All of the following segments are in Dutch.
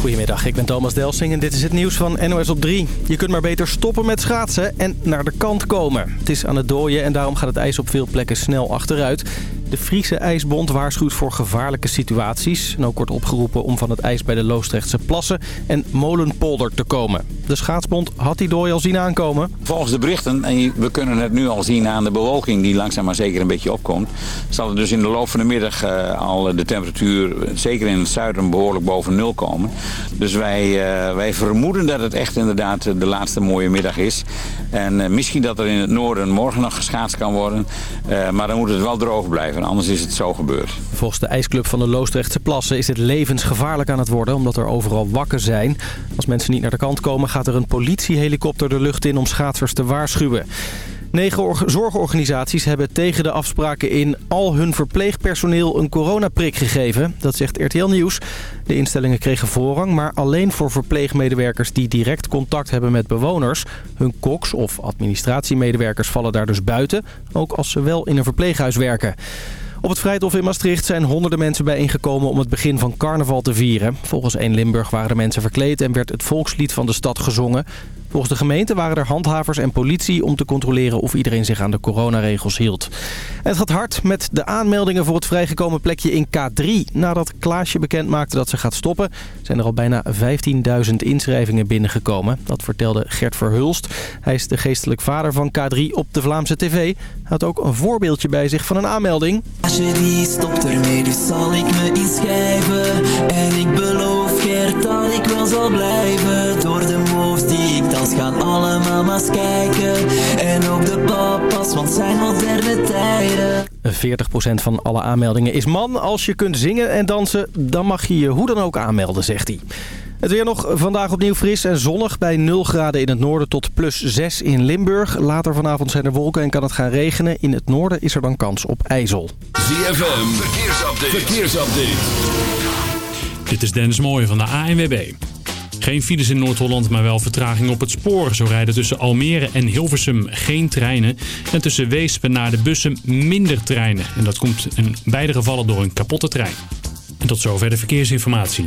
Goedemiddag, ik ben Thomas Delsing en dit is het nieuws van NOS op 3. Je kunt maar beter stoppen met schaatsen en naar de kant komen. Het is aan het dooien en daarom gaat het ijs op veel plekken snel achteruit. De Friese IJsbond waarschuwt voor gevaarlijke situaties. En ook wordt opgeroepen om van het ijs bij de Loostrechtse plassen en Molenpolder te komen. De schaatsbond had die dooi al zien aankomen. Volgens de berichten, en we kunnen het nu al zien aan de bewolking die langzaam maar zeker een beetje opkomt... zal er dus in de loop van de middag uh, al de temperatuur, zeker in het zuiden, behoorlijk boven nul komen. Dus wij, uh, wij vermoeden dat het echt inderdaad de laatste mooie middag is. En uh, misschien dat er in het noorden morgen nog geschaatst kan worden. maar dan moet het wel droog blijven, anders is het zo gebeurd. Volgens de ijsclub van de Loostrechtse Plassen is het levensgevaarlijk aan het worden... omdat er overal wakken zijn. Als mensen niet naar de kant komen gaat er een politiehelikopter de lucht in om schaatsers te waarschuwen. Negen zorgorganisaties hebben tegen de afspraken in al hun verpleegpersoneel een coronaprik gegeven. Dat zegt RTL Nieuws. De instellingen kregen voorrang, maar alleen voor verpleegmedewerkers die direct contact hebben met bewoners. Hun koks of administratiemedewerkers vallen daar dus buiten, ook als ze wel in een verpleeghuis werken. Op het Vrijthof in Maastricht zijn honderden mensen bijeengekomen om het begin van carnaval te vieren. Volgens 1 Limburg waren de mensen verkleed en werd het volkslied van de stad gezongen. Volgens de gemeente waren er handhavers en politie om te controleren of iedereen zich aan de coronaregels hield. het gaat hard met de aanmeldingen voor het vrijgekomen plekje in K3. Nadat Klaasje bekend maakte dat ze gaat stoppen, zijn er al bijna 15.000 inschrijvingen binnengekomen. Dat vertelde Gert Verhulst. Hij is de geestelijk vader van K3 op de Vlaamse tv. Had ook een voorbeeldje bij zich van een aanmelding. Als je die stopt ermee, dus zal ik me inschrijven. En ik beloof Gert dat ik wel zal blijven. Door de die ik gaan alle mama's kijken. En ook de papa's, want zijn moderne tijden. 40% van alle aanmeldingen is man. Als je kunt zingen en dansen, dan mag je je hoe dan ook aanmelden, zegt hij. Het weer nog vandaag opnieuw fris en zonnig bij 0 graden in het noorden tot plus 6 in Limburg. Later vanavond zijn er wolken en kan het gaan regenen. In het noorden is er dan kans op ijzel. ZFM, verkeersupdate. verkeersupdate. Dit is Dennis Mooij van de ANWB. Geen files in Noord-Holland, maar wel vertraging op het spoor. Zo rijden tussen Almere en Hilversum geen treinen. En tussen Weespen naar de bussen minder treinen. En dat komt in beide gevallen door een kapotte trein. En tot zover de verkeersinformatie.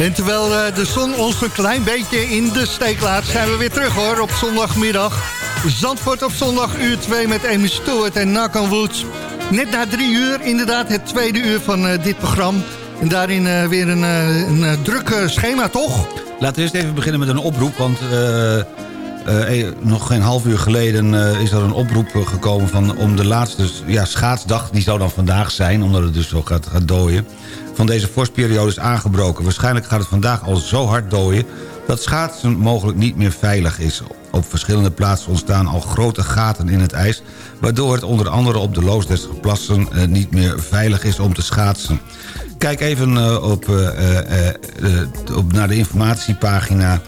En terwijl uh, de zon ons een klein beetje in de steek laat... zijn we weer terug hoor, op zondagmiddag. Zandvoort op zondag, uur 2 met Amy Stewart en Nakan Woods. Net na drie uur, inderdaad het tweede uur van uh, dit programma. En daarin uh, weer een, een druk schema, toch? Laten we eerst even beginnen met een oproep, want... Nog geen half uur geleden is er een oproep gekomen van, om de laatste ja, schaatsdag... die zou dan vandaag zijn, omdat het dus zo gaat, gaat dooien... van deze vorstperiode is aangebroken. Waarschijnlijk gaat het vandaag al zo hard dooien... dat schaatsen mogelijk niet meer veilig is. Op verschillende plaatsen ontstaan al grote gaten in het ijs... waardoor het onder andere op de Loosdrechtse plassen uh, niet meer veilig is om te schaatsen. Kijk even op, op, naar de informatiepagina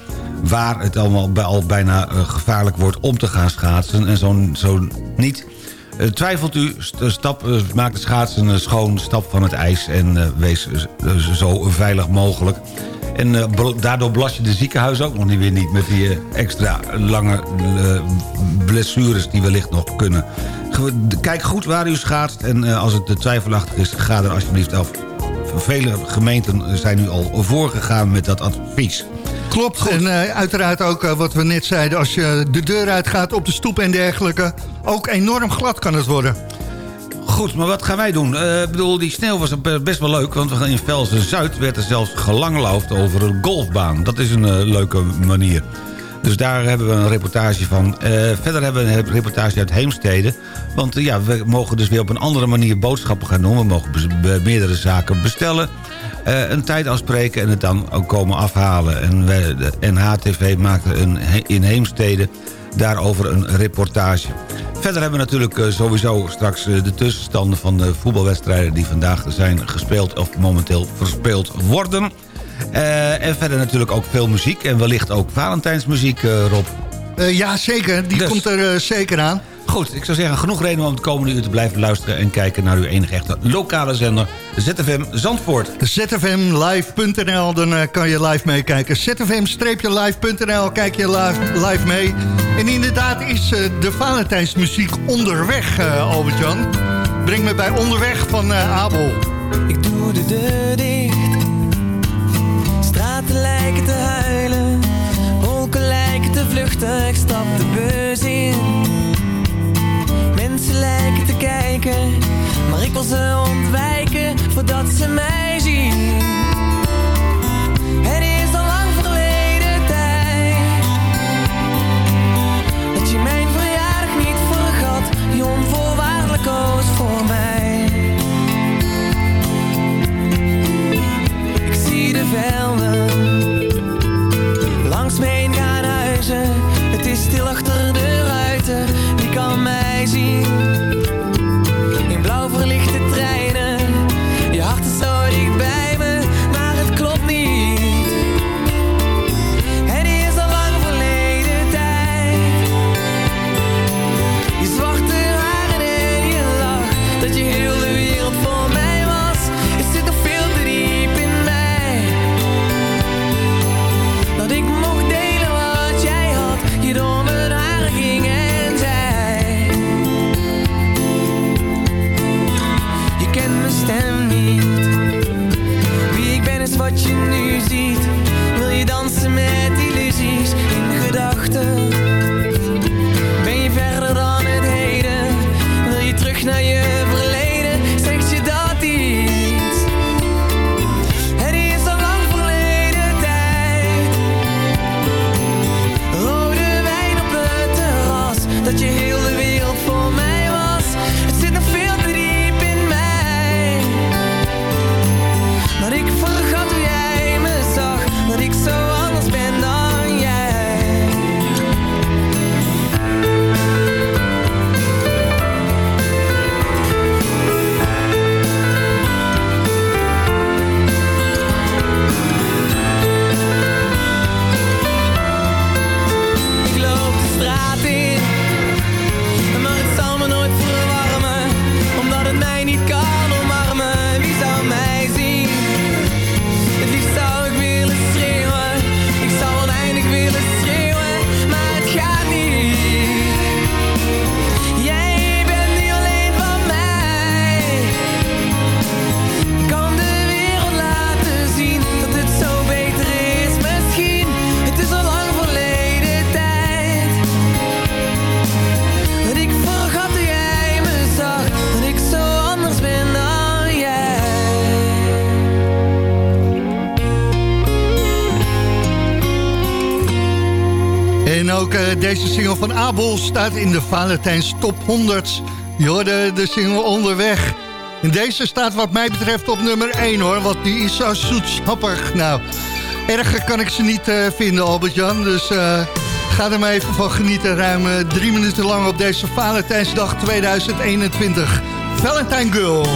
waar het allemaal al bijna gevaarlijk wordt om te gaan schaatsen. En zo, zo niet... Uh, twijfelt u, stap, uh, maak de schaatsen schoon, stap van het ijs... en wees zo veilig mogelijk. En daardoor belast je de ziekenhuis ook nog niet weer niet... met die extra lange blessures die wellicht nog kunnen. Kijk goed waar u schaatst en als het twijfelachtig is... ga er alsjeblieft af. Vele gemeenten zijn nu al voorgegaan met dat advies. Klopt, en uh, uiteraard ook uh, wat we net zeiden... als je de deur uitgaat op de stoep en dergelijke... ook enorm glad kan het worden. Goed, maar wat gaan wij doen? Uh, ik bedoel, die sneeuw was best wel leuk... want we gaan in Velsen-Zuid werd er zelfs gelangloofd over een golfbaan. Dat is een leuke manier. Dus daar hebben we een reportage van. verder hebben we een reportage uit Heemstede. Want ja, we mogen dus weer op een andere manier boodschappen gaan doen. We mogen meerdere zaken bestellen. Uh, een tijd afspreken en het dan ook komen afhalen. En de NHTV maakte een, in Heemstede daarover een reportage. Verder hebben we natuurlijk sowieso straks de tussenstanden van de voetbalwedstrijden... die vandaag zijn gespeeld of momenteel verspeeld worden. En verder natuurlijk ook veel muziek en wellicht ook Valentijnsmuziek, Rob. ja, zeker. Die dus. komt er zeker aan. Goed, ik zou zeggen, genoeg reden om het komende uur te blijven luisteren... en kijken naar uw enige echte lokale zender, ZFM Zandvoort. ZFMlive.nl, dan uh, kan je live meekijken. ZFM-live.nl, kijk je live, live mee. En inderdaad is uh, de Valentijnsmuziek onderweg, uh, Albert-Jan. Breng me bij onderweg van Abel. Ik doe de deur lijken te huilen. Wolken lijken te vluchten. Stap de bus in lijken te kijken Maar ik wil ze ontwijken voordat ze mij zien Het is al lang verleden tijd Dat je mijn verjaardag niet vergat Je onvoorwaardelijk koos voor mij Ik zie de velden deze single van Abel staat in de Valentijns Top 100. Je hoorde de single onderweg. En deze staat wat mij betreft op nummer 1 hoor, want die is zo zoetsappig. Nou, erger kan ik ze niet uh, vinden Albert-Jan, dus uh, ga er maar even van genieten. Ruim uh, drie minuten lang op deze Valentijnsdag 2021. Valentine Girl.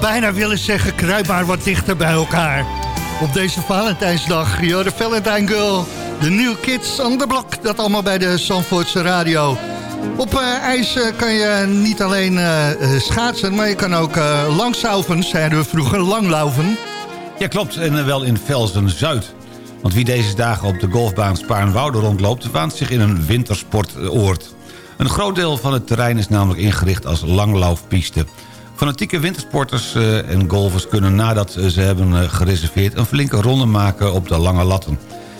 Zou bijna willen zeggen, kruip maar wat dichter bij elkaar. Op deze Valentijnsdag, joh, de Valentine Girl, de New Kids on the Block. Dat allemaal bij de Zandvoortse Radio. Op eh, ijs kan je niet alleen eh, eh, schaatsen, maar je kan ook langsauven, zeiden we vroeger, langlaufen. Ja, klopt. En wel in Velzen-Zuid. Want wie deze dagen op de golfbaan Spaarnwoude rondloopt... waant zich in een wintersportoord. Een groot deel van het terrein is namelijk ingericht als langlaufpiste. Fanatieke wintersporters eh, en golfers kunnen nadat eh, ze hebben eh, gereserveerd... een flinke ronde maken op de lange latten.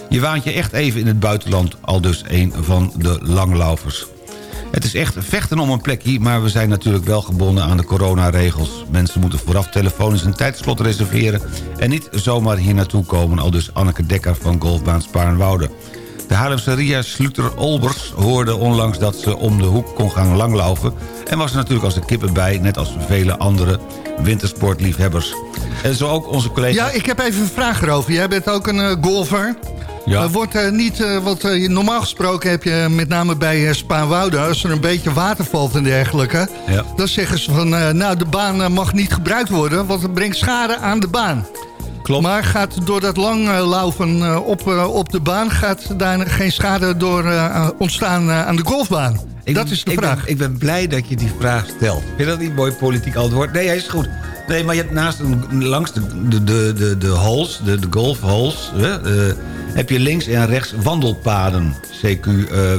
Je waant je echt even in het buitenland, al dus een van de langlaufers. Het is echt vechten om een plekje, maar we zijn natuurlijk wel gebonden aan de coronaregels. Mensen moeten vooraf telefonisch een tijdslot reserveren... en niet zomaar hier naartoe komen, al dus Anneke Dekker van Golfbaan Spaarnwoude. De Haarlemse Ria Sluter-Olbers hoorde onlangs dat ze om de hoek kon gaan langlaufen... en was er natuurlijk als de kippen bij, net als vele andere wintersportliefhebbers. En zo ook onze collega... Ja, ik heb even een vraag erover. Jij bent ook een eh, golfer. Ja. Er wordt eh, niet, eh, eh, normaal gesproken heb je met name bij Spaanwouden... als er een beetje water valt en dergelijke... Ja. dan zeggen ze van, eh, nou, de baan eh, mag niet gebruikt worden... want het brengt schade aan de baan. Klopt. Maar gaat door dat langlaufen uh, op, uh, op de baan... gaat daar geen schade door uh, ontstaan aan de golfbaan? Ik dat ben, is de ik vraag. Ben, ik ben blij dat je die vraag stelt. Vind je dat niet mooi politiek antwoord? Nee, hij is goed. Nee, maar je hebt naast een, langs de, de, de, de, de holes, de, de golfholes... Hè, heb je links en rechts wandelpaden. CQ,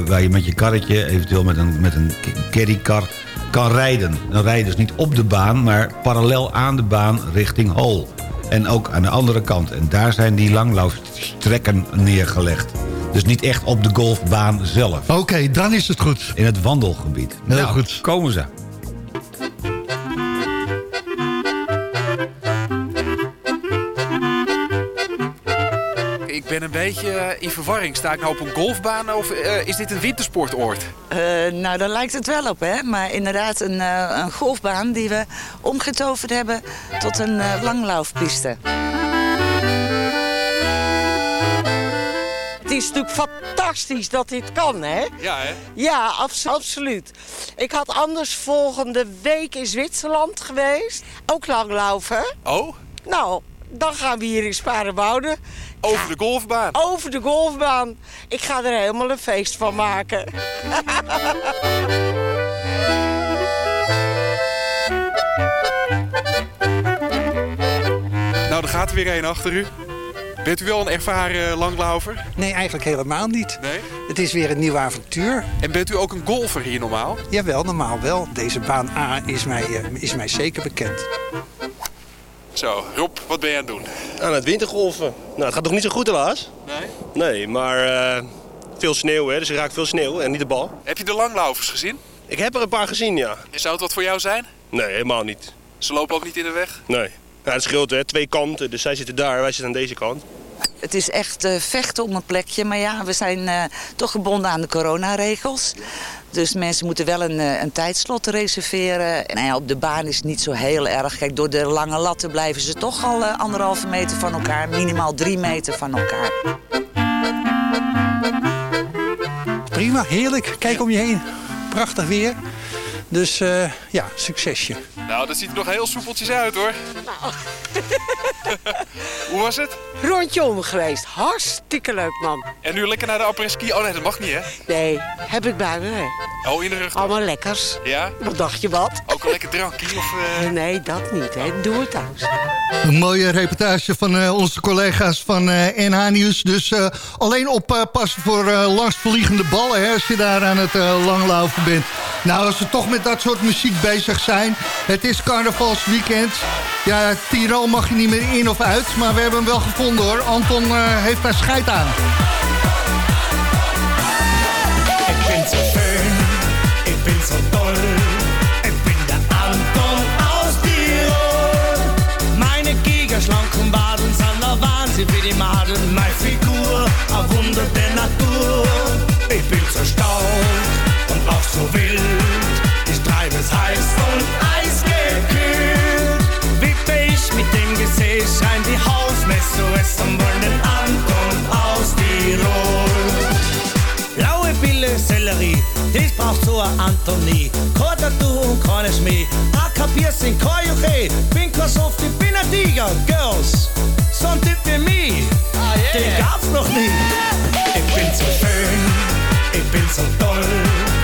waar je met je karretje, eventueel met een, met een carrycar, kan rijden. Dan rij je dus niet op de baan, maar parallel aan de baan richting hole. En ook aan de andere kant. En daar zijn die langlaufstrekken neergelegd. Dus niet echt op de golfbaan zelf. Oké, okay, dan is het goed. In het wandelgebied. Heel nou, goed. komen ze. Beetje in verwarring. Sta ik nou op een golfbaan of uh, is dit een wintersportoord? Uh, nou, daar lijkt het wel op, hè. Maar inderdaad een, uh, een golfbaan die we omgetoverd hebben tot een langlaufpiste. Het is natuurlijk fantastisch dat dit kan, hè? Ja, hè? Ja, abs absoluut. Ik had anders volgende week in Zwitserland geweest. Ook langlaufen. Oh? Nou, dan gaan we hier in Sparenwouden. Over de golfbaan? Over de golfbaan. Ik ga er helemaal een feest van maken. nou, er gaat er weer een achter u. Bent u wel een ervaren langlaufer? Nee, eigenlijk helemaal niet. Nee? Het is weer een nieuw avontuur. En bent u ook een golfer hier normaal? Jawel, normaal wel. Deze baan A is mij, uh, is mij zeker bekend. Zo, Rob, wat ben je aan het doen? Aan het wintergolven. Nou, het gaat nog niet zo goed helaas. Nee? Nee, maar uh, veel sneeuw, hè, dus er raakt veel sneeuw en niet de bal. Heb je de langlaufers gezien? Ik heb er een paar gezien, ja. En zou het wat voor jou zijn? Nee, helemaal niet. Ze lopen ook niet in de weg? Nee. Ja, het scheelt, hè. Twee kanten, dus zij zitten daar, wij zitten aan deze kant. Het is echt uh, vechten om een plekje. Maar ja, we zijn uh, toch gebonden aan de coronaregels. Dus mensen moeten wel een, uh, een tijdslot reserveren. En nou op de baan is het niet zo heel erg. Kijk, door de lange latten blijven ze toch al anderhalve meter van elkaar. Minimaal drie meter van elkaar. Prima, heerlijk. Kijk om je heen. Prachtig weer. Dus uh, ja, succesje. Nou, dat ziet er nog heel soepeltjes uit hoor. Nou. Hoe was het? Rondje om geweest. Hartstikke leuk, man. En nu lekker naar de après-ski? Oh nee, dat mag niet hè? Nee, heb ik bij me. Oh, in de rug? Allemaal lekkers. Ja? Wat dacht je wat? Ook een lekker drankje? Of, uh... Nee, dat niet. Hè. Doen we thuis. Een mooie reportage van uh, onze collega's van uh, NH Nieuws. Dus alleen oppassen voor langsvliegende ballen hè, als je daar aan het langlaufen bent. Nou, als we toch met dat soort muziek bezig zijn. Het is carnavalsweekend. Ja, Tirol mag je niet meer in of uit. Maar we hebben hem wel gevonden hoor. Anton uh, heeft daar scheid aan. Ik ben zo schön, ik ben zo toll. Ik ben de Anton aus Tirol. Meine Gigerschlanken Baden sind der Wahnsinn wie die Maden. Meine Figur, ein Wunder der Natur. So wild. Ich treibe es heiß und eisgekühlt. Wippe ich mit dem Gesicht scheint die Hausmesse es und wollen den Anton aus Tirol. Blaue Pille, Sellerie, das braucht so ein Antonie. Kein Tattoo und keine Schmäh, AK Piercing, kein Juche. Bin kein Soft, ich bin ein Tiger, Girls. So ein Typ wie mich, ah, yeah. den gab's noch nie. Ich bin so schön, ich bin so toll.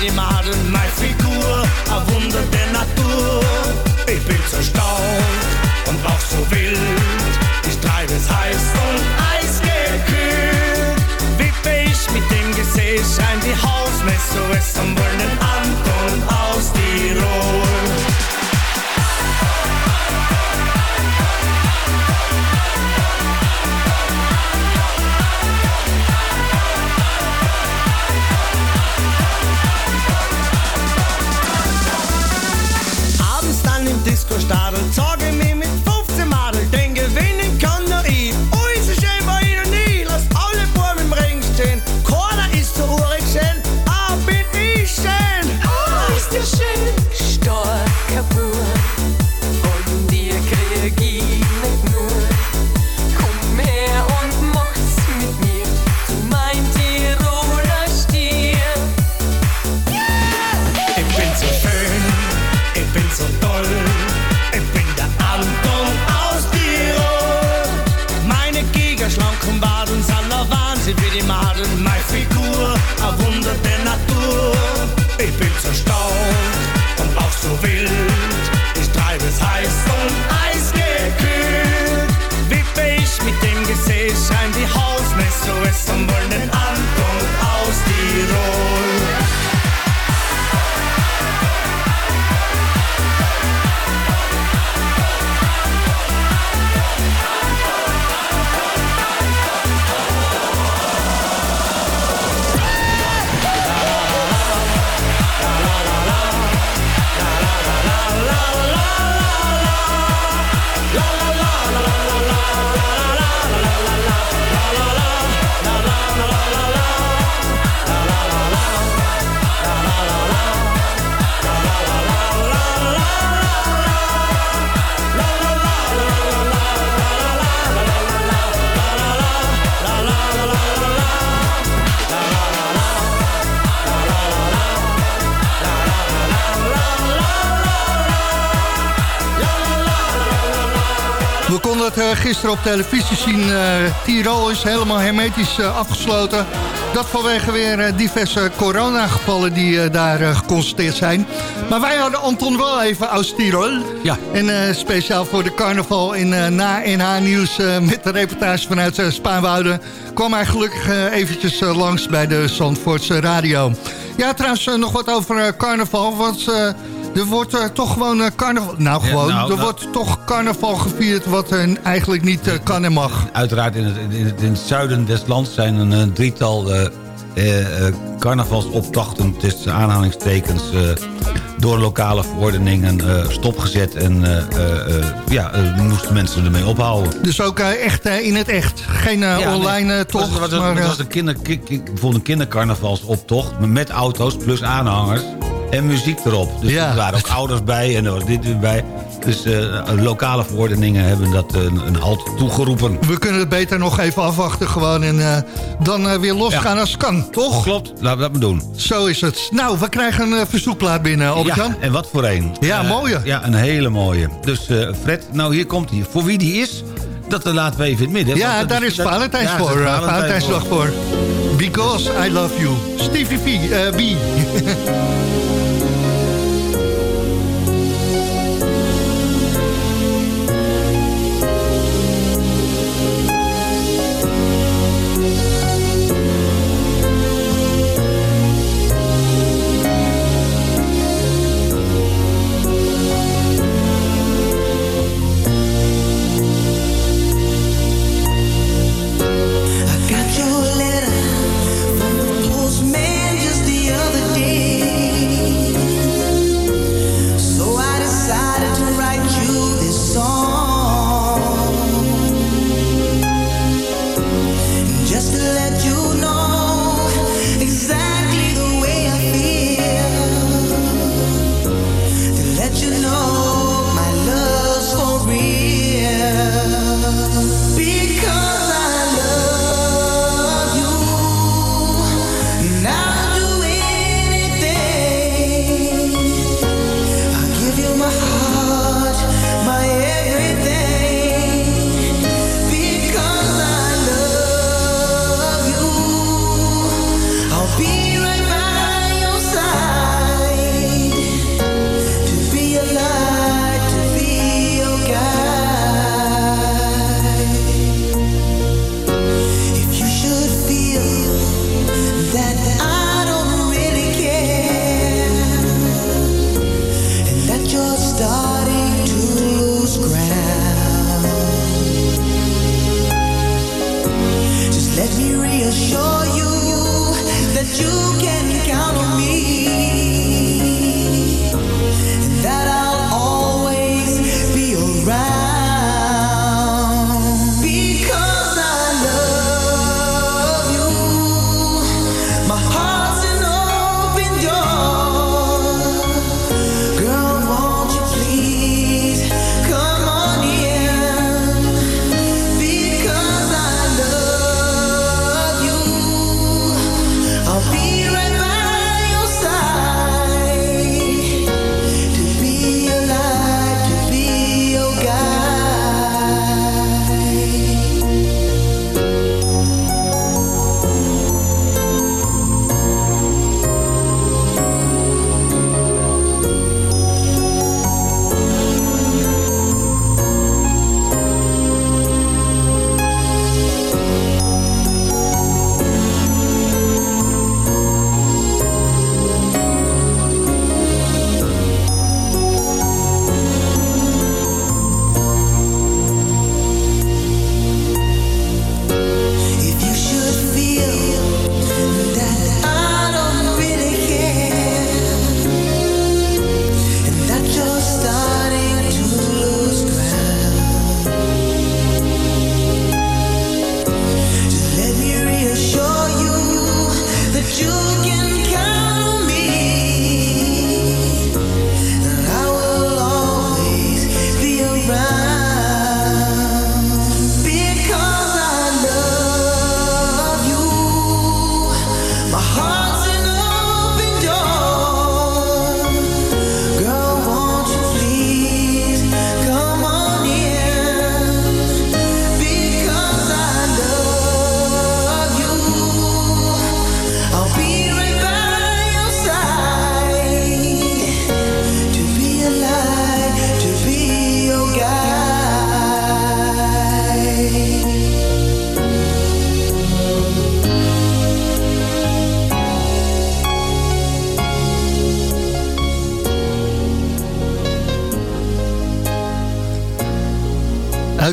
Wie. Meine Figur, ein Wunder der Natur. Ich bin stark und auch so wild. Gisteren op televisie zien. Uh, Tirol is helemaal hermetisch uh, afgesloten. Dat vanwege weer diverse coronagevallen die daar geconstateerd zijn. Maar wij hadden Anton wel even aus Tirol. Ja. En speciaal voor de carnaval in na NH Nieuws met de reportage vanuit Spaanwouden... kwam hij gelukkig eventjes langs bij de Zandvoortse radio. Ja, trouwens nog wat over carnaval, want... Er wordt uh, toch gewoon uh, carnaval... Nou, gewoon. Ja, nou, er nou, wordt toch carnaval gevierd wat er eigenlijk niet uh, kan en mag. Uiteraard in het, in het, in het zuiden des lands zijn een drietal carnavalsoptochten... tussen aanhalingstekens door lokale verordeningen stopgezet. En ja, moesten mensen ermee ophouden. Dus ook echt in het echt? Geen ja, online nee, tocht? Het was, was, was een, kinder, bijvoorbeeld een kindercarnavalsoptocht met auto's plus aanhangers en muziek erop. Dus er waren ook ouders bij en er was dit weer bij. Dus uh, lokale verordeningen hebben dat uh, een halt toegeroepen. We kunnen het beter nog even afwachten gewoon en uh, dan weer losgaan ja. als het kan, toch? Klopt, laten we dat maar doen. Zo is het. Nou, we krijgen een verzoekplaat binnen, Albert-Jan. Ja, en wat voor een. Ja, mooie. Ja, een hele mooie. Dus Fred, nou hier komt hij. Voor wie die is, dat laten we even in het midden. Ja, daar is Valentijns voor. Valentijnsdag voor. Because I love you. Stevie V, B.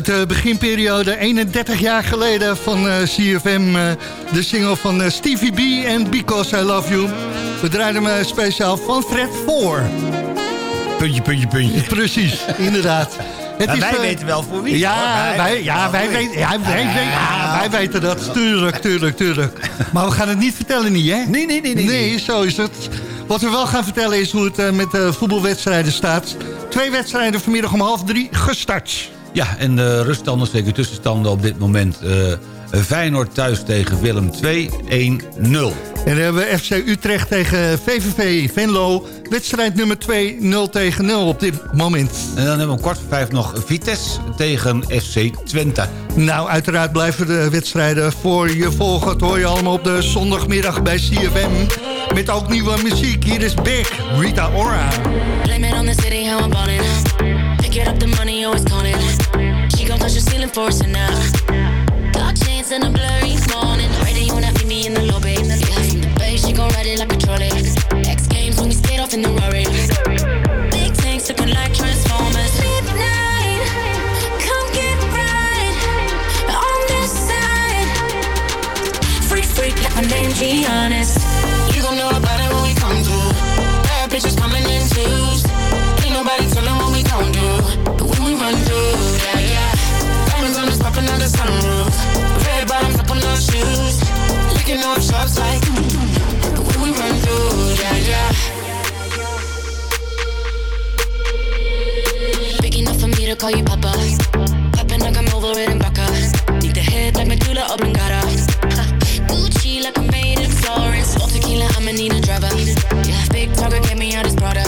de beginperiode, 31 jaar geleden van uh, CFM. Uh, de single van uh, Stevie B en Because I Love You. We draaiden hem speciaal van Fred 4. Puntje, puntje, puntje. Precies, inderdaad. Het is, wij uh, weten wel voor wie. Ja, wij, ja, wij, weten, ja, wij, ja, ja, wij weten dat. Tuurlijk, tuurlijk, tuurlijk. Maar we gaan het niet vertellen niet, hè? Nee, nee, nee. Nee, nee zo is het. Wat we wel gaan vertellen is hoe het uh, met de voetbalwedstrijden staat. Twee wedstrijden vanmiddag om half drie gestart. Ja, en de ruststanden, zeker tussenstanden op dit moment... Uh, Feyenoord thuis tegen Willem 2, 1-0. En dan hebben we FC Utrecht tegen VVV Venlo. Wedstrijd nummer 2, 0 tegen 0 op dit moment. En dan hebben we om kwart voor vijf nog Vitesse tegen FC Twente. Nou, uiteraard blijven de wedstrijden voor je volgen. Dat hoor je allemaal op de zondagmiddag bij CFM. Met ook nieuwe muziek. Hier is Big, Rita Ora. Blame it on the city, how I'm balling. Pick it up, the money always ceiling for us now. Dark chains and a blurry morning. Ready when I meet me in the lobby. Yeah, from the bay, she gon' ride it like a trolley. X Games when we skate off in the Rari. Big tanks looking like Transformers. Midnight, come get right on this side. Freak, like my name, G honest. You gon' know about it when we come through. Bad bitches coming in twos. Ain't nobody telling what we gon' do. But when we run through, the sunroof. Red bottoms up on our shoes. Licking off shots like But when we run through, yeah, yeah. Big enough for me to call you Papa. Popping like I'm over it in Baca. Need the head like Medulla Oblongata. Gucci like I'm made in Florence. All tequila, I'ma need a driver. Yeah, big talker, get me out his brother.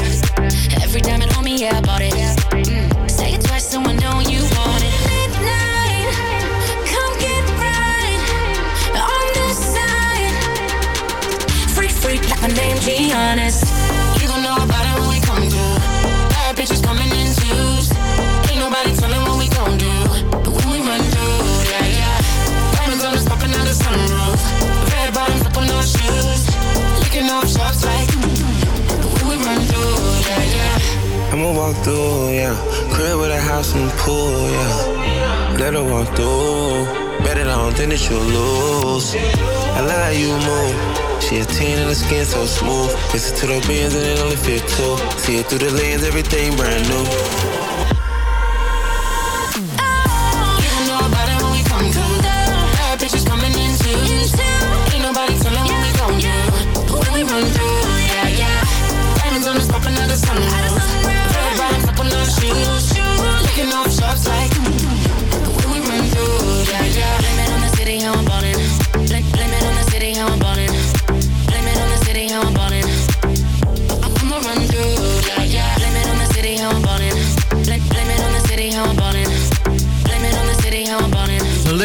Yeah. I'ma walk through, yeah. Crib with a house and pool, yeah. Let her walk through. Bet it, don't think that you'll lose. I love how you move. She a 10 and the skin so smooth. Listen to the bands and it only fit two. See it through the lens, everything brand new.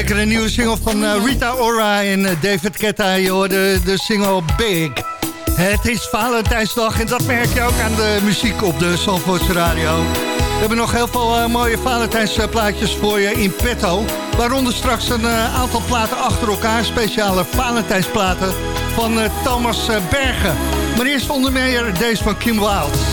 Lekkere nieuwe single van uh, Rita Ora en uh, David Ketta. Je hoorde de single Big. Het is Valentijnsdag en dat merk je ook aan de muziek op de Zandvoortse Radio. We hebben nog heel veel uh, mooie Valentijnsplaatjes voor je in petto. Waaronder straks een aantal platen achter elkaar. Speciale Valentijnsplaten van Thomas Bergen. Maar eerst onder meer deze van Kim Wilde.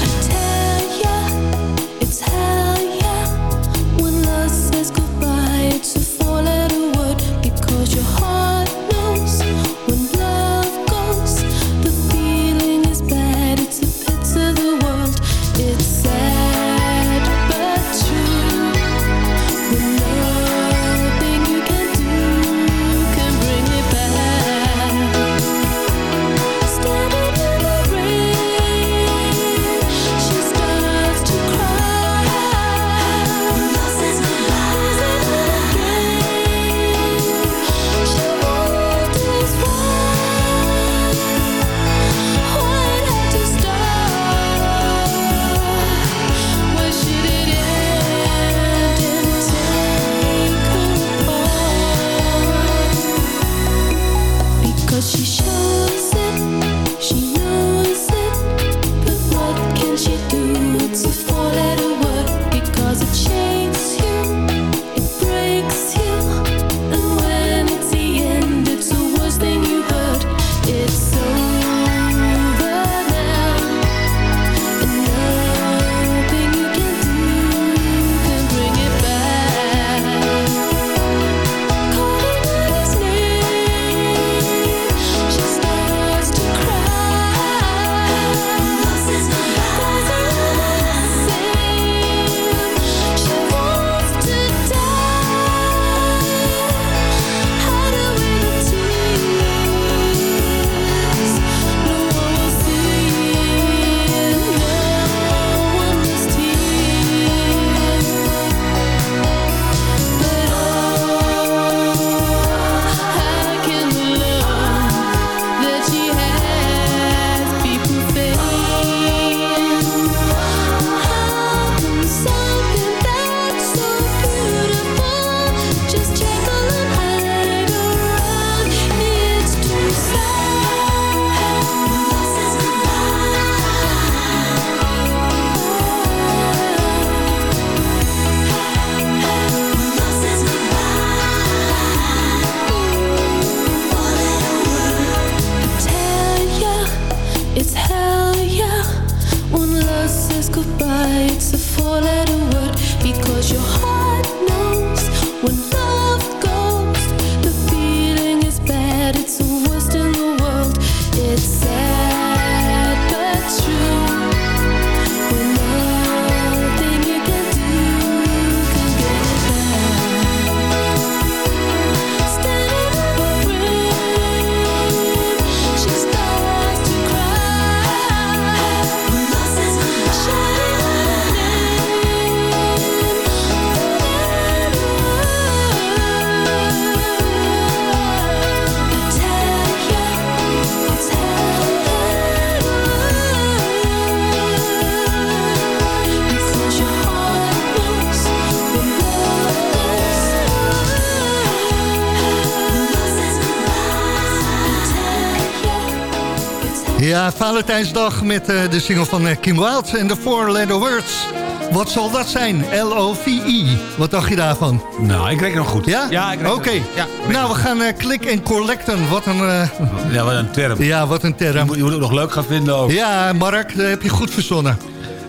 Valentijnsdag met eh, de single van eh, Kim Wilde en de Four Letter Words. Wat zal dat zijn? L-O-V-I. Wat dacht je daarvan? Nou, ik reken nog goed. Ja? Ja, ik reken Oké. Ja, nou, we gaan eh, click en collecten. Wat een... Ja, wat een term. ja, wat een term. Je moet, je moet het ook nog leuk gaan vinden ook. Ja, Mark, dat heb je goed verzonnen.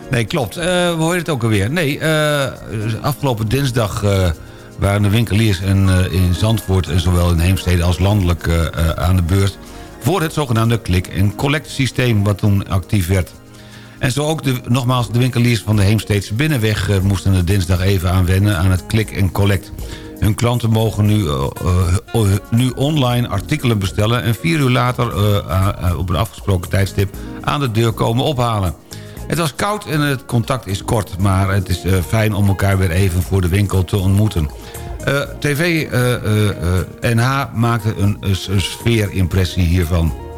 Nee, klopt. We horen het ook alweer. Nee, afgelopen dinsdag waren de winkeliers en, eh, in Zandvoort... en zowel in Heemstede als landelijk aan de beurt... voor het zogenaamde click- en collect systeem wat toen actief werd. En zo ook de, nogmaals de winkeliers van de Heemsteedse Binnenweg... eh, moesten er dinsdag even aan wennen aan het click en collect. Hun klanten mogen nu, eh, eh, nu online artikelen bestellen... en vier uur later op een afgesproken tijdstip aan de deur komen ophalen. Het was koud en het contact is kort... maar het is fijn om elkaar weer even voor de winkel te ontmoeten. Eh, TV eh, eh, eh, NH maakte een, een sfeerimpressie hiervan.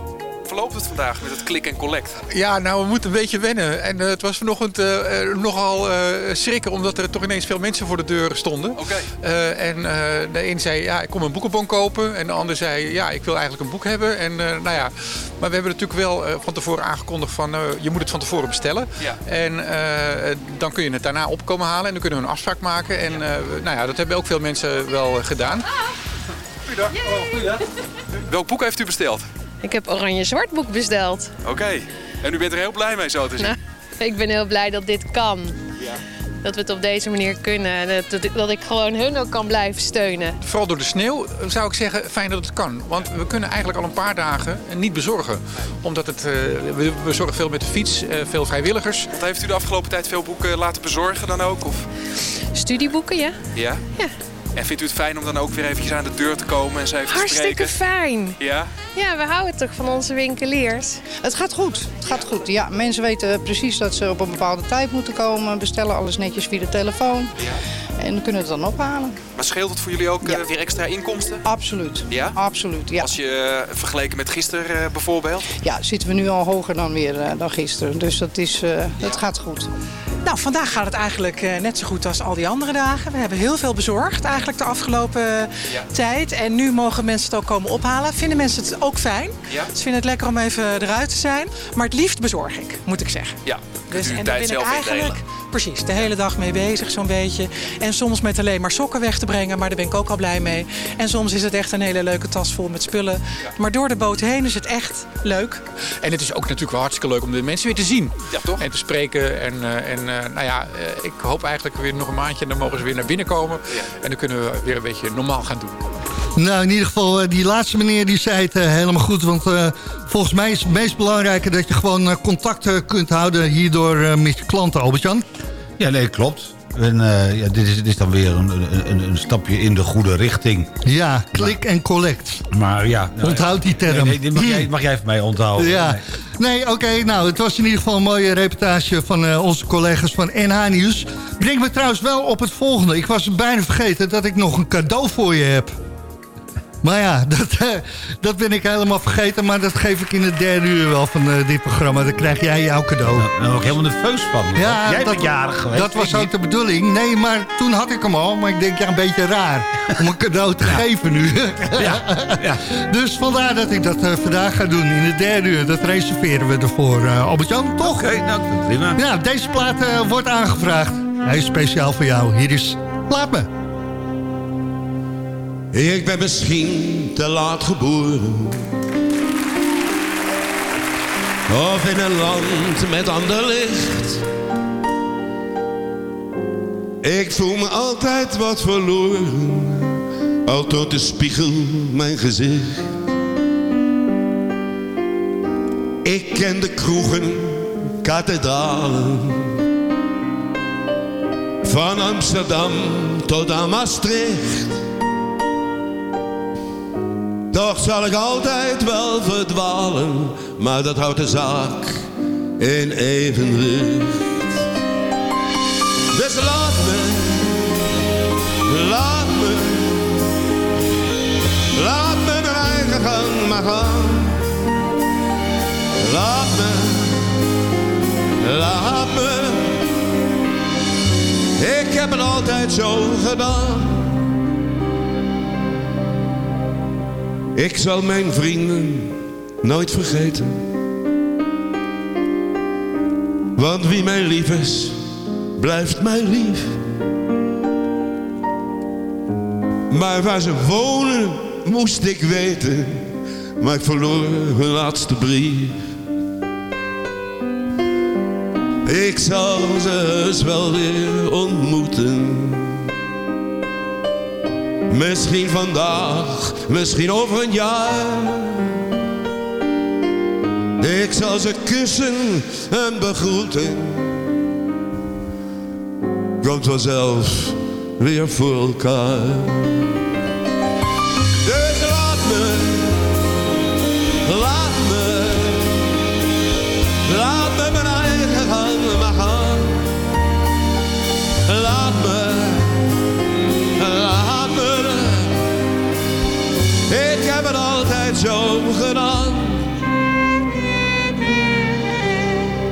Verloopt het vandaag met het click en collect? Ja, nou, we moeten een beetje wennen. En eh, het was vanochtend eh, eh, nogal eh, schrikken, omdat er toch ineens veel mensen voor de deur stonden. Oké. Eh, en eh, de een zei, ja, ik kom een boekenbon kopen. En de ander zei, ja, ik wil eigenlijk een boek hebben. En eh, nou ja, maar we hebben natuurlijk wel van tevoren aangekondigd van, eh, je moet het van tevoren bestellen. Ja. En eh, dan kun je het daarna opkomen halen en dan kunnen we een afspraak maken. En eh, nou ja, dat hebben ook veel mensen wel gedaan. Welk boek heeft u besteld? Ik heb Oranje Zwart boek besteld. Oké. En u bent er heel blij mee zo te zien? Nou, ik ben heel blij dat dit kan. Dat we het op deze manier kunnen. Dat, dat, dat ik gewoon hun ook kan blijven steunen. Vooral door de sneeuw eh, zou ik zeggen, fijn dat het kan. Want we kunnen eigenlijk al een paar dagen niet bezorgen. Omdat het, eh, we bezorgen veel met de fiets, eh, veel vrijwilligers. Want heeft u de afgelopen tijd veel boeken laten bezorgen dan ook? Of? Studieboeken, ja? Ja? Ja. En vindt u het fijn om dan ook weer eventjes aan de deur te komen en ze even te Hartstikke spreken? fijn. Ja? Ja, we houden toch van onze winkeliers. Het gaat goed. Het gaat goed. Ja, mensen weten precies dat ze op een bepaalde tijd moeten komen. Bestellen alles netjes via de telefoon. En kunnen het dan ophalen. Maar scheelt het voor jullie ook eh, weer extra inkomsten? Absoluut. Ja? Absoluut, ja. Als je eh, vergeleken met gisteren eh, bijvoorbeeld? Ja, zitten we nu al hoger dan weer dan gisteren. Dus dat, is, eh, dat gaat goed. Nou, vandaag gaat het eigenlijk eh, net zo goed als al die andere dagen. We hebben heel veel bezorgd eigenlijk de afgelopen tijd. En nu mogen mensen het ook komen ophalen. Vinden mensen het ook fijn? Ja. Ze vinden het lekker om even eruit te zijn. Maar het liefst bezorg ik, moet ik zeggen. Ja, Dus, en daar tijd ben ik indelen. Precies de hele dag mee bezig zo'n beetje. En soms met alleen maar sokken weg te brengen, maar daar ben ik ook al blij mee. En soms is het echt een hele leuke tas vol met spullen. Maar door de boot heen is het echt leuk. En het is ook natuurlijk wel hartstikke leuk om de mensen weer te zien. Ja, toch? En te spreken. En, eh, en eh, nou ja, eh, ik hoop eigenlijk weer nog een maandje en dan mogen ze weer naar binnen komen. En dan kunnen we weer een beetje normaal gaan doen. Nou, in ieder geval, eh, die laatste meneer die zei het eh, helemaal goed. Want eh, volgens mij is het meest belangrijke dat je gewoon contact kunt houden hierdoor met je klanten, Albert-Jan. Ja, nee, klopt. En, ja, dit, is, dit is dan weer een, een, een stapje in de goede richting. Ja, klik en collect. Maar ja... nou, Onthoud die term. Nee, nee, dit mag, jij, mag jij van mij onthouden. Ja, nee, oké, nou, het was in ieder geval een mooie reportage van onze collega's van NH Nieuws. Brengt me trouwens wel op het volgende. Ik was bijna vergeten dat ik nog een cadeau voor je heb. Maar ja, dat, eh, dat ben ik helemaal vergeten. Maar dat geef ik in het derde uur wel van eh, dit programma. Dan krijg jij jouw cadeau. Nou, daar ben ik helemaal nerveus van. Ja, jij dat, bent jarig geweest. Dat was ook de bedoeling. Nee, maar toen had ik hem al. Maar ik denk, ja, een beetje raar om een cadeau te geven nu. Ja, ja. Dus vandaar dat ik dat eh, vandaag ga doen in het derde uur. Dat reserveren we ervoor, eh Albert-Jan, toch? Oké, nou, prima. Ja, deze plaat wordt aangevraagd. Hij is speciaal voor jou. Hier is Laat me. Ik ben misschien te laat geboren. Of in een land met ander licht. Ik voel me altijd wat verloren. Al tot de spiegel mijn gezicht. Ik ken de kroegen, kathedralen. Van Amsterdam tot aan Maastricht. Toch zal ik altijd wel verdwalen, maar dat houdt de zaak in evenwicht. Dus laat me, laat me, laat me mijn eigen gang maar gaan. Laat me, laat me, ik heb het altijd zo gedaan. Ik zal mijn vrienden nooit vergeten. Want wie mij lief is, blijft mij lief. Maar waar ze wonen, moest ik weten. Maar ik verloor hun laatste brief. Ik zal ze heus wel weer ontmoeten. Misschien vandaag, misschien over een jaar. Ik zal ze kussen en begroeten. Komt vanzelf weer voor elkaar. Altijd zo gedaan.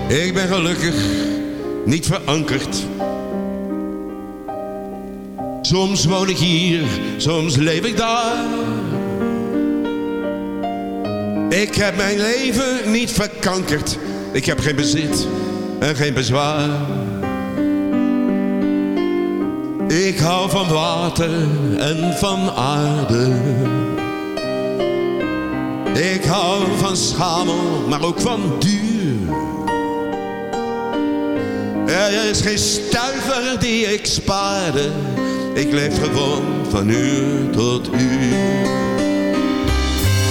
Ik ben gelukkig niet verankerd. Soms woon ik hier, soms leef ik daar. Ik heb mijn leven niet verkankerd. Ik heb geen bezit en geen bezwaar. Ik hou van water en van aarde. Ik hou van schamel, maar ook van duur. Er is geen stuiver die ik spaarde. Ik leef gewoon van uur tot uur.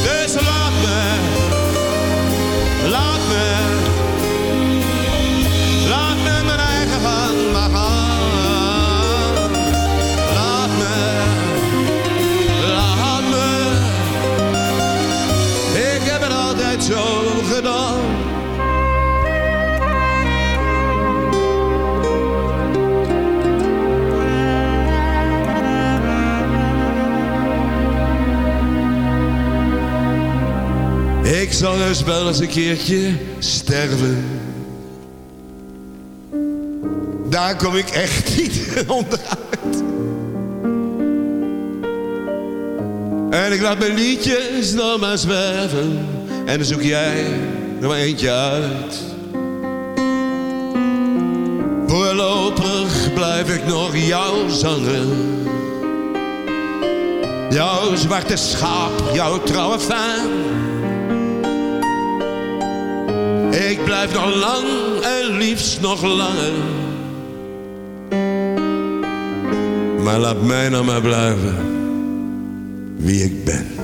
Dus laat me, zal dus wel eens een keertje sterven. Daar kom ik echt niet onderuit. En ik laat mijn liedjes nog maar zwerven. En dan zoek jij er maar eentje uit. Voorlopig blijf ik nog jouw zanger. Jouw zwarte schaap, jouw trouwe fan. Ik blijf nog lang en liefst nog langer. Maar laat mij nou maar blijven wie ik ben.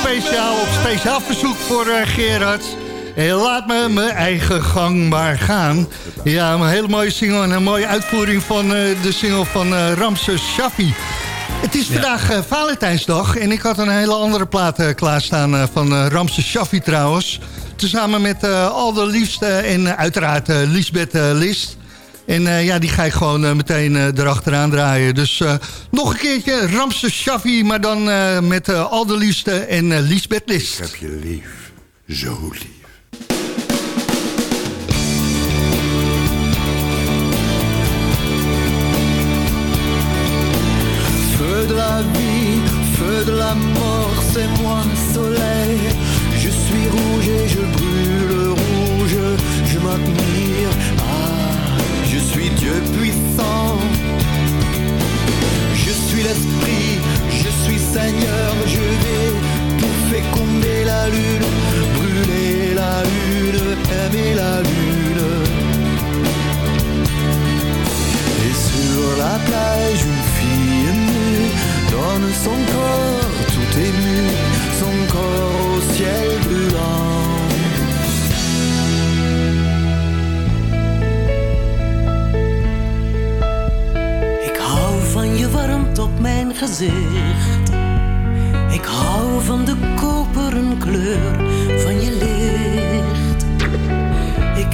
Speciaal op speciaal verzoek voor eh, Gerard. Laat me mijn eigen gang maar gaan. Ja, een hele mooie single en een mooie uitvoering van eh, de single van eh, Ramses Shaffi. Het is vandaag Valentijnsdag en ik had een hele andere plaat klaarstaan van Ramses Shaffi trouwens. Tezamen met al de liefste en uiteraard Lisbeth List. En eh, ja, die ga ik gewoon eh, meteen eh, erachteraan draaien. Dus nog een keertje Ramses Shaffi, maar dan met al de liefste en Lisbeth List. heb je lief, zo lief.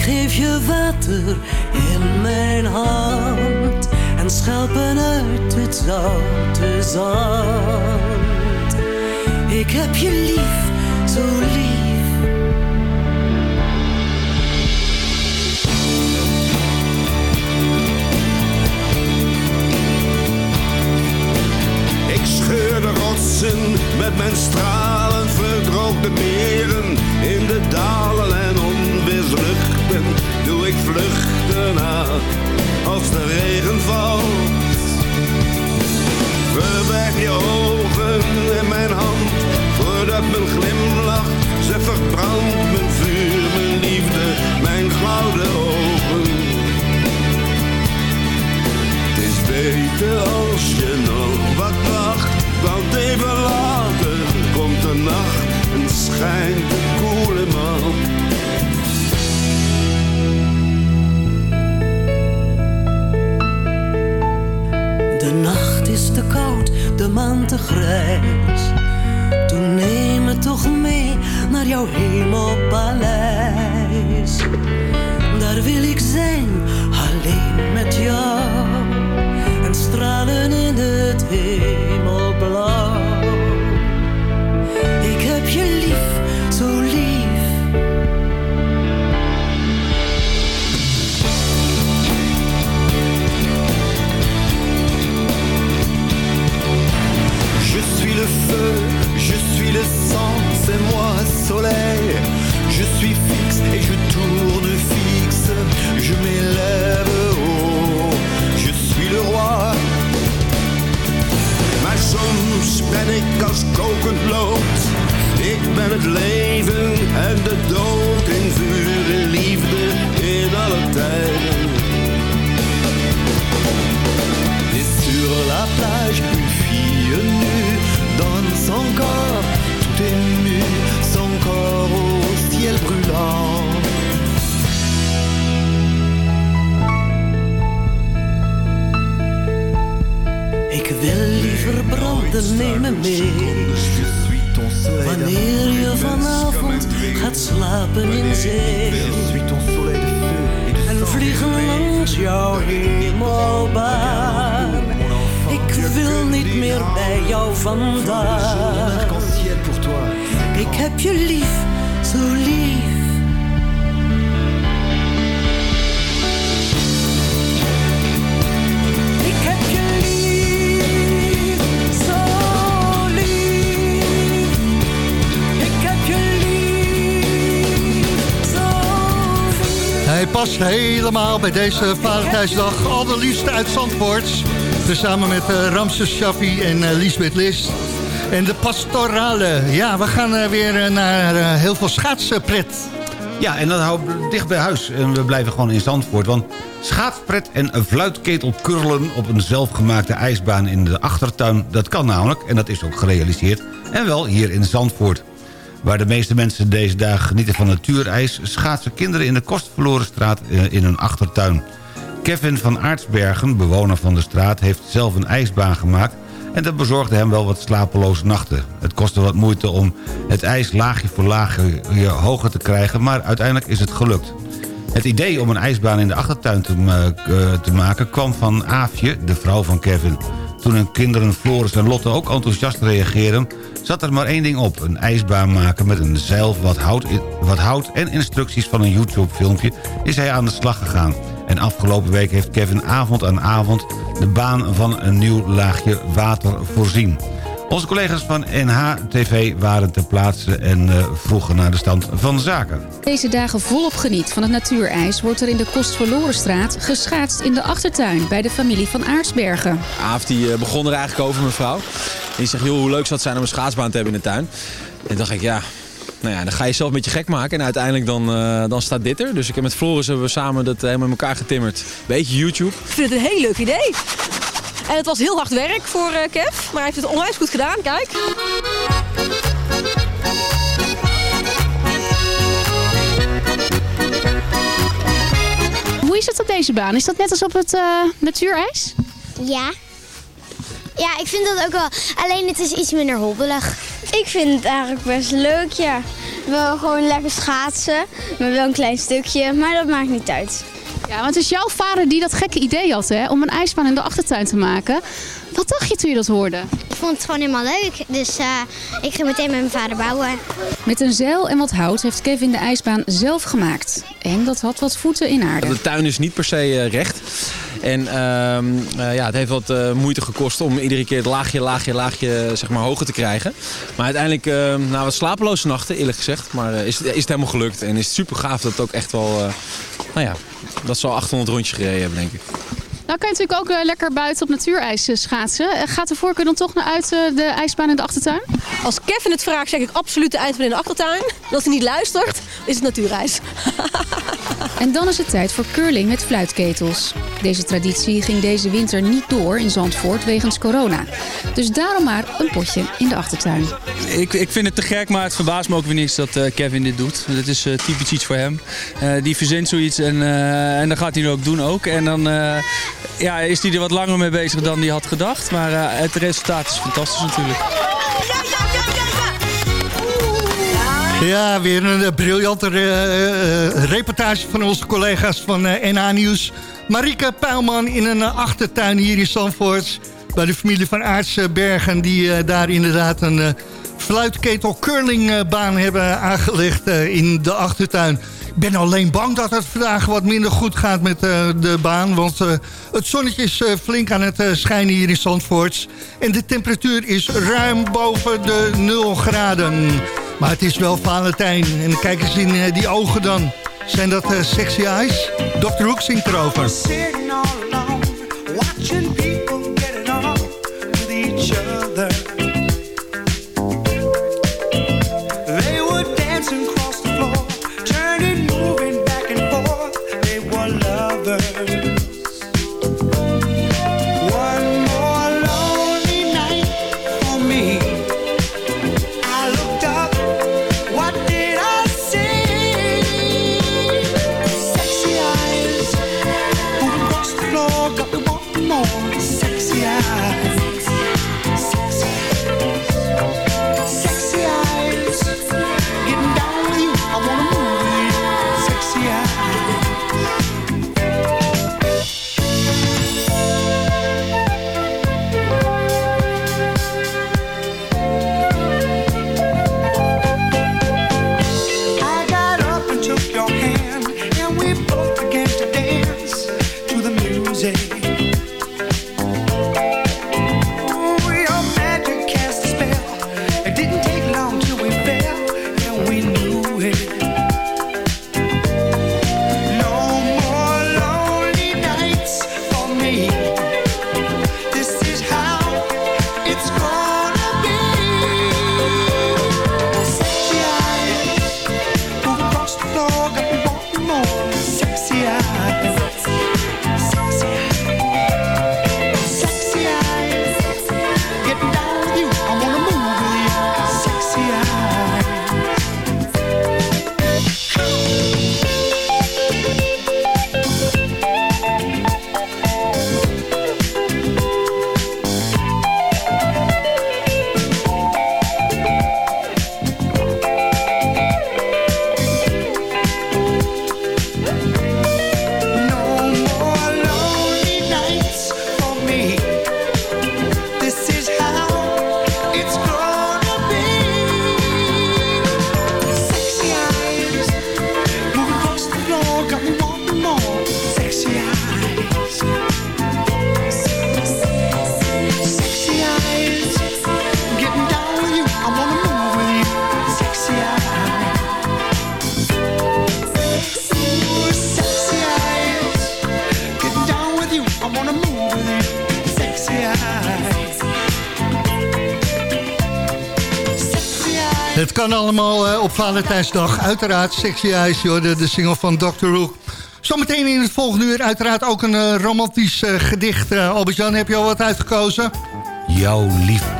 Geef je water in mijn hand en schelpen uit het zoute zand. Ik heb je lief, zo lief. Ik scheur de rotsen met mijn stralen, verdroog de meren in de dalen als de regen valt. Verberg je ogen in mijn hand, voordat mijn glimlach ze verbrandt. Mijn vuur, mijn liefde, mijn gouden ogen. Het is beter als je nog wat wacht, want even later komt de nacht en schijnt de koele maan. Nacht is te koud, de maan te grijs. Toen neem me toch mee naar jouw hemelpaleis. Daar wil ik zijn, alleen met jou. En stralen in het hemelblauw. Le feu, je suis le sang, c'est moi soleil. Je suis fixe et je tourne fixe, je m'élève haut, je suis le roi. Maar soms ben ik als kokend lood. Ik ben het leven helemaal bij deze Valentijnsdag. Allerliefste uit Zandvoort. Dus samen met eh, Ramses Shaffi en eh, Lisbeth List. En de pastorale. Ja, we gaan eh, weer naar heel veel schaatspret. Ja, en dat houden we dicht bij huis. En we blijven gewoon in Zandvoort. Want schaatspret en een fluitketel kurlen op een zelfgemaakte ijsbaan in de achtertuin... dat kan namelijk, en dat is ook gerealiseerd. En wel hier in Zandvoort. Waar de meeste mensen deze dagen genieten van natuurijs... schaatsen kinderen in de Kostverlorenstraat eh, in hun achtertuin. Kevin van Aartsbergen, bewoner van de straat... heeft zelf een ijsbaan gemaakt... en dat bezorgde hem wel wat slapeloze nachten. Het kostte wat moeite om het ijs laagje voor laagje hoger te krijgen... maar uiteindelijk is het gelukt. Het idee om een ijsbaan in de achtertuin te, eh, te maken... kwam van Aafje, de vrouw van Kevin. Toen hun kinderen Floris en Lotte ook enthousiast reageerden... zat er maar één ding op. Een ijsbaan maken met een zeil, wat hout, wat hout en instructies van een YouTube-filmpje... is hij aan de slag gegaan. En afgelopen week heeft Kevin avond aan avond... de baan van een nieuw laagje water voorzien. Onze collega's van NH-TV waren ter plaatse en eh, vroegen naar de stand van zaken. Deze dagen volop geniet van het natuurijs wordt er in de Kostverlorenstraat geschaatst in de achtertuin bij de familie van Aarsbergen. Aaf die eh, begon er eigenlijk over, mevrouw. Die zegt, joh, hoe leuk zou het zijn om een schaatsbaan te hebben in de tuin. En dacht ik, ja, nou ja, dan ga je zelf met je gek maken. En uiteindelijk dan, eh, dan staat dit er. Dus ik heb met Floris hebben we samen dat helemaal in elkaar getimmerd. Beetje YouTube. Ik vind het een heel leuk idee. En het was heel hard werk voor eh, Kev, maar hij heeft het onwijs goed gedaan, kijk. Hoe is het op deze baan? Is dat net als op het eh, natuurijs? Ja. Ja, ik vind dat ook wel. Alleen het is iets minder hobbelig. Ik vind het eigenlijk best leuk, ja. Wel gewoon lekker schaatsen, maar wel een klein stukje, maar dat maakt niet uit. Ja, want het is jouw vader die dat gekke idee had hè, om een ijsbaan in de achtertuin te maken. Wat dacht je toen je dat hoorde? Ik vond het gewoon helemaal leuk, dus eh, ik ging meteen met mijn vader bouwen. Met een zeil en wat hout heeft Kevin de ijsbaan zelf gemaakt. En dat had wat voeten in aarde. De tuin is niet per se eh, recht. En ehm, eh, ja, het heeft wat eh, moeite gekost om iedere keer het laagje, laagje, laagje zeg maar, hoger te krijgen. Maar uiteindelijk, uh, na wat slapeloze nachten eerlijk gezegd, maar eh, is, het- is het helemaal gelukt. En is het super gaaf dat het ook echt wel, eh, nou ja, dat ze al 800 rondjes gereden hebben denk ik. Nou kan je natuurlijk ook lekker buiten op natuurijs schaatsen. Gaat de voorkeur dan toch naar uit de ijsbaan in de achtertuin? Als Kevin het vraagt, zeg ik absoluut de ijsbaan in de achtertuin. En als hij niet luistert, is het natuurreis. En dan is het tijd voor curling met fluitketels. Deze traditie ging deze winter niet door in Zandvoort wegens corona. Dus daarom maar een potje in de achtertuin. Ik, ik vind het te gek, maar het verbaast me ook weer niks dat eh, Kevin dit doet. Dit is eh, typisch iets voor hem. Eh, die verzint zoiets en, en dan gaat hij nu ook doen ook. En dan ja, is hij er wat langer mee bezig dan hij had gedacht. Maar het resultaat is fantastisch natuurlijk. Ja, weer een eh, briljante eh, eh, reportage van onze collega's van NH Nieuws. Marike Pijlman in een achtertuin hier in Zandvoort. Bij de familie van Aartsbergen die daar inderdaad een fluitketel curlingbaan hebben aangelegd in de achtertuin. Ik ben alleen bang dat het vandaag wat minder goed gaat met de baan. Want het zonnetje is flink aan het schijnen hier in Zandvoort. En de temperatuur is ruim boven de 0 graden. Maar het is wel Valentijn. En kijk eens in die ogen dan. Zijn dat eh, sexy eyes? Dr. Hoek zingt erover. Het kan allemaal eh, op Valentijnsdag. Uiteraard Sexy Eyes, joh, de, de single van Dr. Hoek. Zometeen in het volgende uur uiteraard ook een eh, romantisch eh, gedicht. Albert-Jan, heb je al wat uitgekozen? Jouw liefde.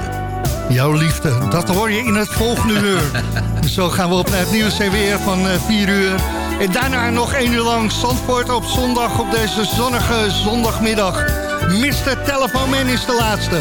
Jouw liefde, dat hoor je in het volgende uur. Zo gaan we op naar het nieuws en weer van 4 uur. En daarna nog één uur lang Zandvoort op zondag op deze zonnige zondagmiddag. Mr. Telephone Man is de laatste.